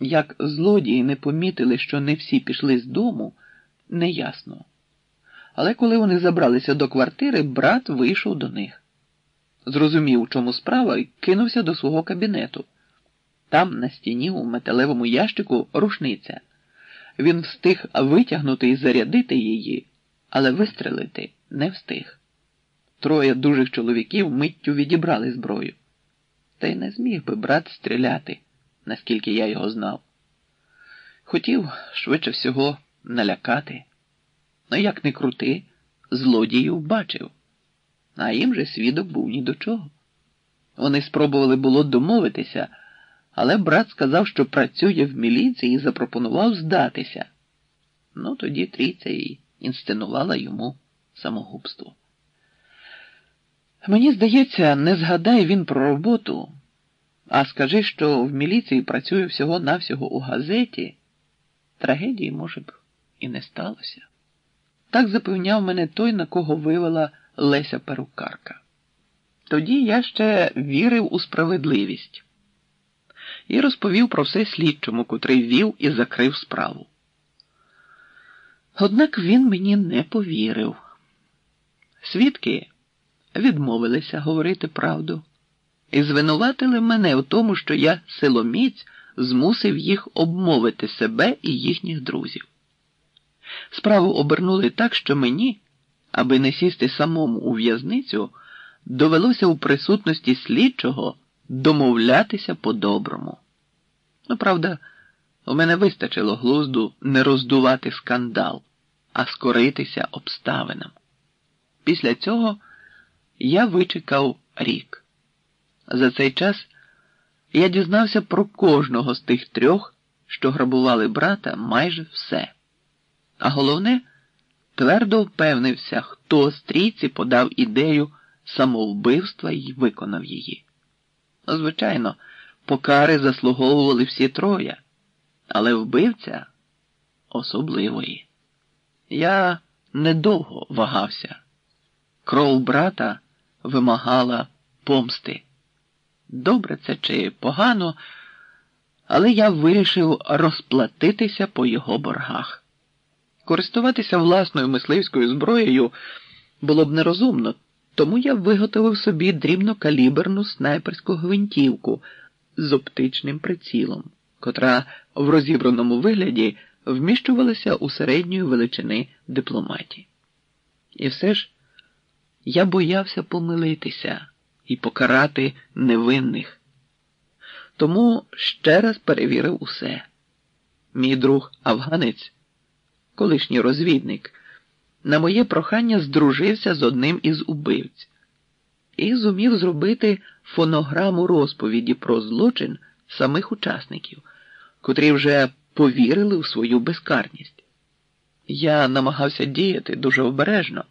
Як злодії не помітили, що не всі пішли з дому, неясно. Але коли вони забралися до квартири, брат вийшов до них. Зрозумів, у чому справа, і кинувся до свого кабінету. Там, на стіні, у металевому ящику, рушниця. Він встиг витягнути і зарядити її, але вистрелити не встиг. Троє дужих чоловіків миттю відібрали зброю. Та й не зміг би брат стріляти, наскільки я його знав. Хотів, швидше всього, налякати. Ну, як не крути, злодіїв бачив. А їм же свідок був ні до чого. Вони спробували було домовитися, але брат сказав, що працює в міліції і запропонував здатися. Ну, тоді трійця і інсценувала йому самогубство. Мені здається, не згадає він про роботу, а скажи, що в міліції працює всього-навсього у газеті, трагедії, може б, і не сталося. Так запевняв мене той, на кого вивела Леся перукарка. Тоді я ще вірив у справедливість і розповів про все слідчому, котрий вів і закрив справу. Однак він мені не повірив. Свідки відмовилися говорити правду і звинуватили мене в тому, що я силоміць змусив їх обмовити себе і їхніх друзів. Справу обернули так, що мені, аби не сісти самому у в'язницю, довелося у присутності слідчого домовлятися по-доброму. Ну, правда, у мене вистачило глузду не роздувати скандал, а скоритися обставинам. Після цього я вичекав рік. За цей час я дізнався про кожного з тих трьох, що грабували брата майже все. А головне, твердо впевнився, хто з трійці подав ідею самовбивства і виконав її. Звичайно, покари заслуговували всі троє, але вбивця особливої. Я недовго вагався. Кров брата вимагала помсти. Добре це чи погано, але я вирішив розплатитися по його боргах. Користуватися власною мисливською зброєю було б нерозумно, тому я виготовив собі дрібнокаліберну снайперську гвинтівку з оптичним прицілом, котра в розібраному вигляді вміщувалася у середньої величини дипломаті. І все ж я боявся помилитися і покарати невинних. Тому ще раз перевірив усе. Мій друг афганець, колишній розвідник, на моє прохання здружився з одним із убивць і зумів зробити фонограму розповіді про злочин самих учасників, котрі вже повірили в свою безкарність. Я намагався діяти дуже обережно,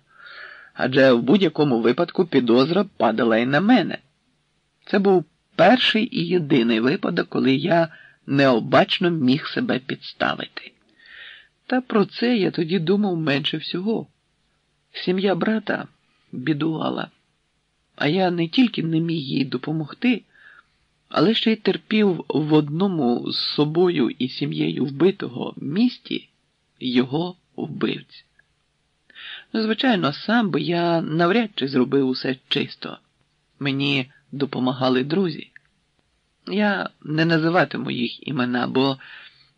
адже в будь-якому випадку підозра падала й на мене. Це був перший і єдиний випадок, коли я необачно міг себе підставити. Та про це я тоді думав менше всього. Сім'я брата бідувала, а я не тільки не міг їй допомогти, але ще й терпів в одному з собою і сім'єю вбитого місті його вбивць. Ну, звичайно, сам би я навряд чи зробив усе чисто. Мені допомагали друзі. Я не називатиму їх імена, бо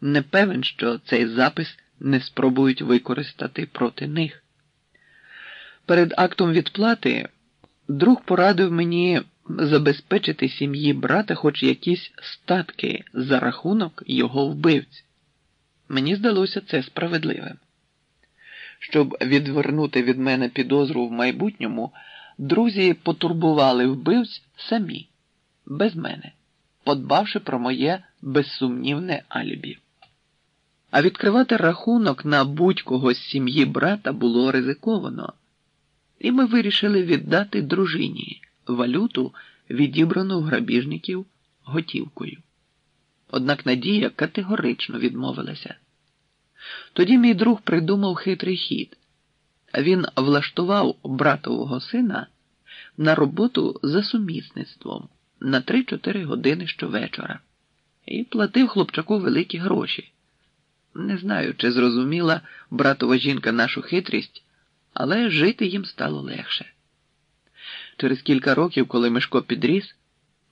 не певен, що цей запис не спробують використати проти них. Перед актом відплати друг порадив мені забезпечити сім'ї брата хоч якісь статки за рахунок його вбивць. Мені здалося це справедливим. Щоб відвернути від мене підозру в майбутньому, друзі потурбували вбивць самі, без мене, подбавши про моє безсумнівне алібі. А відкривати рахунок на будь-кого з сім'ї брата було ризиковано, і ми вирішили віддати дружині валюту, відібрану грабіжників готівкою. Однак Надія категорично відмовилася. Тоді мій друг придумав хитрий хід. Він влаштував братового сина на роботу за сумісництвом на 3-4 години щовечора і платив хлопчаку великі гроші. Не знаю, чи зрозуміла братова жінка нашу хитрість, але жити їм стало легше. Через кілька років, коли Мишко підріс,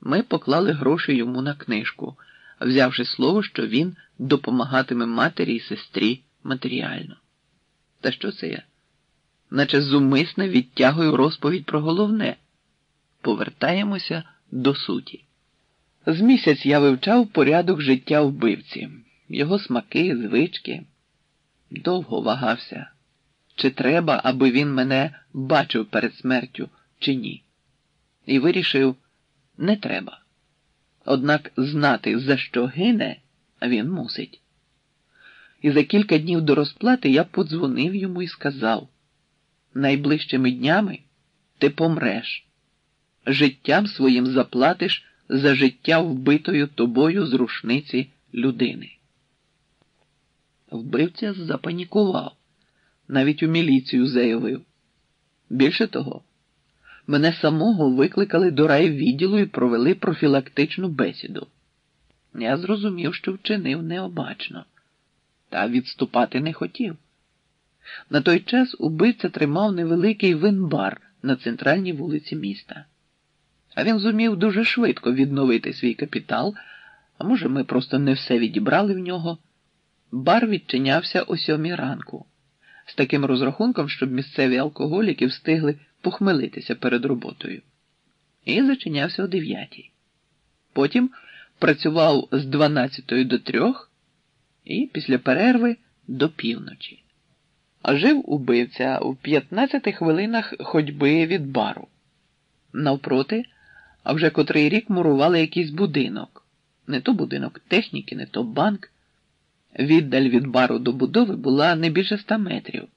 ми поклали гроші йому на книжку, взявши слово, що він допомагатиме матері і сестрі матеріально. Та що це я? Наче зумисне відтягую розповідь про головне. Повертаємося до суті. З місяць я вивчав порядок життя вбивці, його смаки, звички. Довго вагався, чи треба, аби він мене бачив перед смертю, чи ні. І вирішив, не треба. Однак знати, за що гине, він мусить. І за кілька днів до розплати я подзвонив йому і сказав: найближчими днями ти помреш, життям своїм заплатиш за життя вбитою тобою з рушниці людини. Вбивця запанікував, навіть у міліцію заявив. Більше того, мене самого викликали до райвідділу і провели профілактичну бесіду. Я зрозумів, що вчинив необачно, та відступати не хотів. На той час убивця тримав невеликий винбар на центральній вулиці міста. А він зумів дуже швидко відновити свій капітал, а може, ми просто не все відібрали в нього. Бар відчинявся о сьомій ранку, з таким розрахунком, щоб місцеві алкоголіки встигли похмелитися перед роботою. І зачинявся о дев'ятій. Потім працював з дванадцятої до трьох і після перерви до півночі. А жив убивця у 15 хвилинах ходьби від бару. Навпроти, а вже котрий рік мурували якийсь будинок. Не то будинок техніки, не то банк. Віддаль від бару до будови була не більше ста метрів.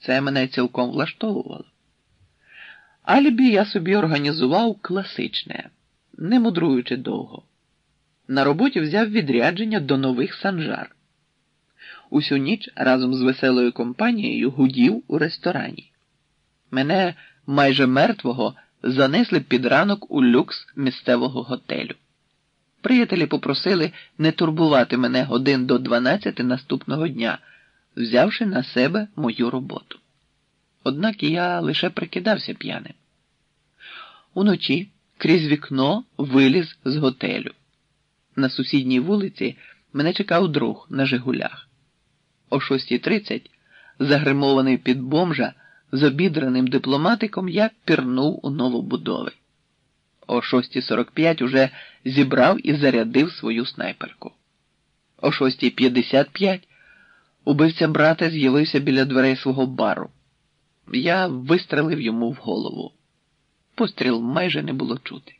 Це мене цілком влаштовувало. Алібі я собі організував класичне, не мудруючи довго. На роботі взяв відрядження до нових санжар. Усю ніч разом з веселою компанією гудів у ресторані. Мене майже мертвого занесли під ранок у люкс місцевого готелю. Приятелі попросили не турбувати мене годин до 12 наступного дня, взявши на себе мою роботу. Однак я лише прикидався п'яним. Уночі крізь вікно виліз з готелю. На сусідній вулиці мене чекав друг на Жигулях. О 6.30, загримований під бомжа, з обідраним дипломатиком я пірнув у новобудови. О 6.45 уже зібрав і зарядив свою снайперку. О 6.55 убивця брата з'явився біля дверей свого бару. Я вистрелив йому в голову. Постріл майже не було чути.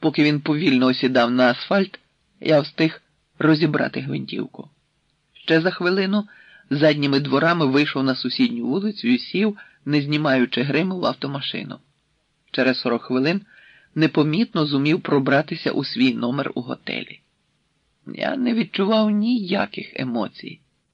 Поки він повільно осідав на асфальт, я встиг розібрати гвинтівку. Ще за хвилину задніми дворами вийшов на сусідню вулицю і сів, не знімаючи гриму в автомашину. Через 40 хвилин непомітно зумів пробратися у свій номер у готелі. Я не відчував ніяких емоцій.